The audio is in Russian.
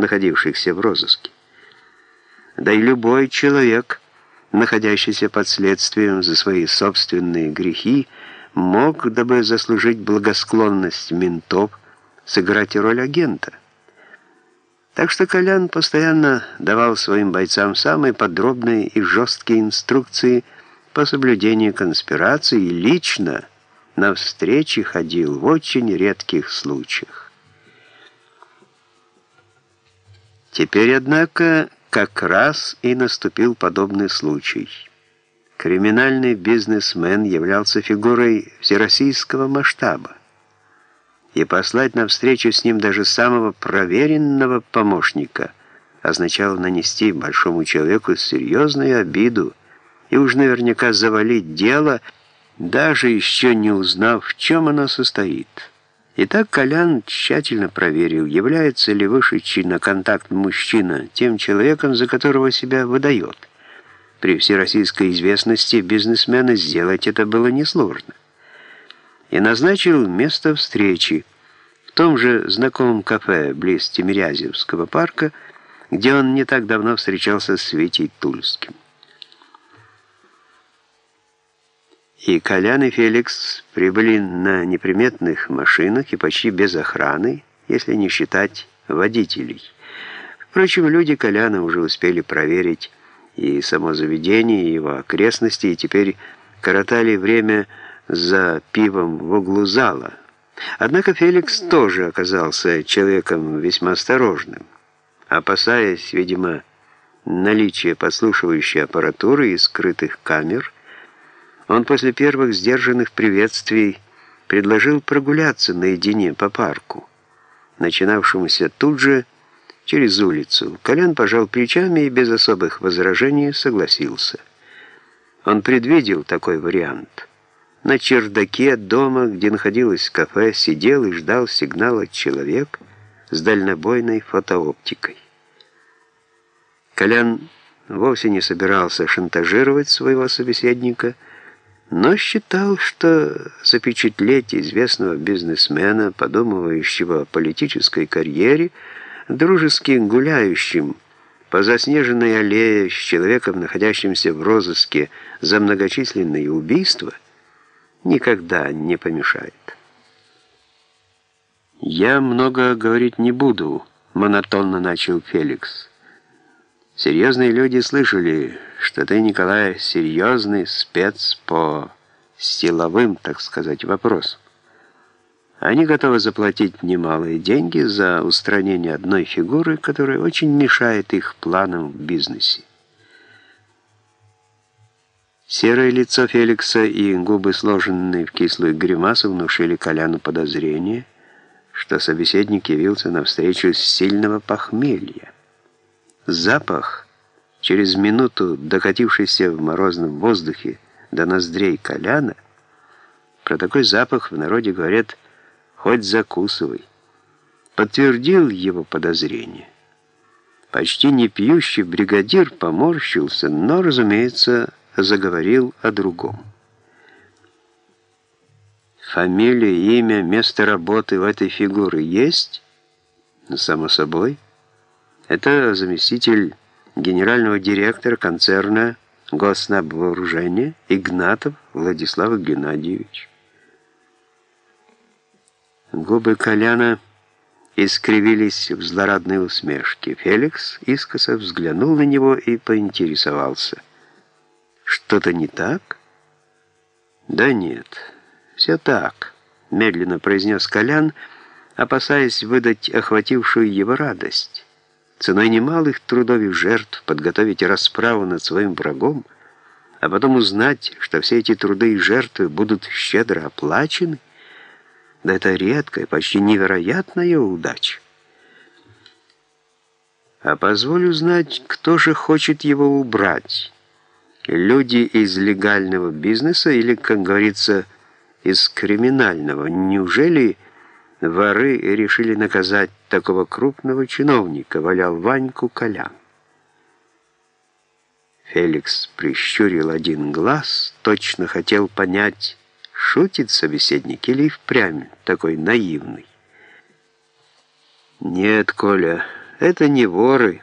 находившихся в розыске. Да и любой человек, находящийся под следствием за свои собственные грехи, мог, дабы заслужить благосклонность ментов, сыграть роль агента. Так что Колян постоянно давал своим бойцам самые подробные и жесткие инструкции по соблюдению конспирации и лично на встречи ходил в очень редких случаях. Теперь, однако, как раз и наступил подобный случай. Криминальный бизнесмен являлся фигурой всероссийского масштаба и послать на встречу с ним даже самого проверенного помощника означало нанести большому человеку серьезную обиду и уж наверняка завалить дело, даже еще не узнав, в чем оно состоит. Итак, Колян тщательно проверил, является ли вышедший на контакт мужчина тем человеком, за которого себя выдает. При всероссийской известности бизнесмена сделать это было несложно и назначил место встречи в том же знакомом кафе близ Тимирязевского парка, где он не так давно встречался с Витей Тульским. И Колян и Феликс прибыли на неприметных машинах и почти без охраны, если не считать водителей. Впрочем, люди Коляна уже успели проверить и само заведение, и его окрестности, и теперь коротали время за пивом в углу зала. Однако Феликс тоже оказался человеком весьма осторожным. Опасаясь, видимо, наличия подслушивающей аппаратуры и скрытых камер, он после первых сдержанных приветствий предложил прогуляться наедине по парку, начинавшемуся тут же через улицу. Колян пожал плечами и без особых возражений согласился. Он предвидел такой вариант – на чердаке дома, где находилось кафе, сидел и ждал сигнала человек с дальнобойной фотооптикой. Колян вовсе не собирался шантажировать своего собеседника, но считал, что запечатлеть известного бизнесмена, подумывающего о политической карьере, дружески гуляющим по заснеженной аллее с человеком, находящимся в розыске за многочисленные убийства – никогда не помешает. «Я много говорить не буду», — монотонно начал Феликс. «Серьезные люди слышали, что ты, Николай, серьезный спец по силовым, так сказать, вопросам. Они готовы заплатить немалые деньги за устранение одной фигуры, которая очень мешает их планам в бизнесе. Серое лицо Феликса и губы, сложенные в кислую гримасу, внушили Коляну подозрение, что собеседник явился навстречу с сильного похмелья. Запах, через минуту докатившийся в морозном воздухе до ноздрей Коляна, про такой запах в народе говорят «хоть закусывай», подтвердил его подозрение. Почти не пьющий бригадир поморщился, но, разумеется, заговорил о другом. Фамилия, имя, место работы у этой фигуры есть? Ну, само собой. Это заместитель генерального директора концерна Госнабвооружения Игнатов Владислав Геннадьевич. Губы Коляна искривились в злорадной усмешке. Феликс искоса взглянул на него и поинтересовался – что-то не так? Да нет, все так, медленно произнес Колян, опасаясь выдать охватившую его радость. Ценой немалых трудов и жертв подготовить расправу над своим врагом, а потом узнать, что все эти труды и жертвы будут щедро оплачены, да это редкая, почти невероятная удача. А позволю знать, кто же хочет его убрать люди из легального бизнеса или, как говорится, из криминального. Неужели воры решили наказать такого крупного чиновника, валял Ваньку Колян? Феликс прищурил один глаз, точно хотел понять, шутит собеседник или впрямь такой наивный. «Нет, Коля, Это не воры,